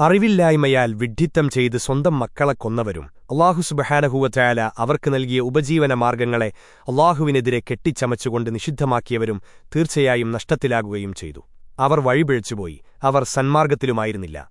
അറിവില്ലായ്മയാൽ വിഡ്ഢിത്തം ചെയ്ത് സ്വന്തം മക്കളെ കൊന്നവരും. അള്ളാഹുസുബഹാനഹുവറ്റായാല അവർക്ക് നൽകിയ ഉപജീവന മാർഗങ്ങളെ അള്ളാഹുവിനെതിരെ കെട്ടിച്ചമച്ചുകൊണ്ട് നിഷിദ്ധമാക്കിയവരും തീർച്ചയായും നഷ്ടത്തിലാകുകയും ചെയ്തു. അവർ വഴിപിഴച്ചുപോയി. അവർ സന്മാർഗത്തിലുമായിരുന്നില്ല.